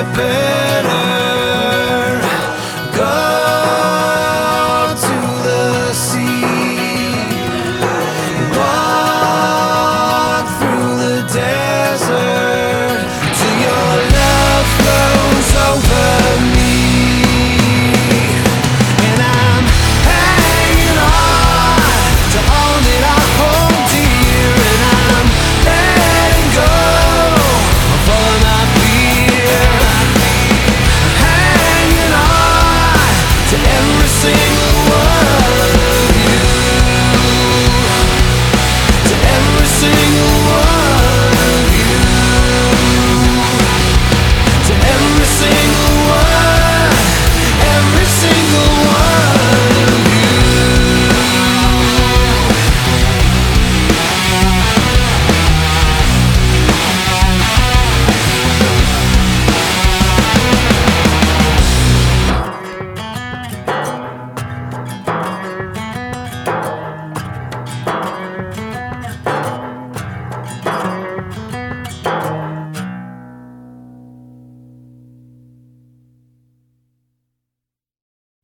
beber.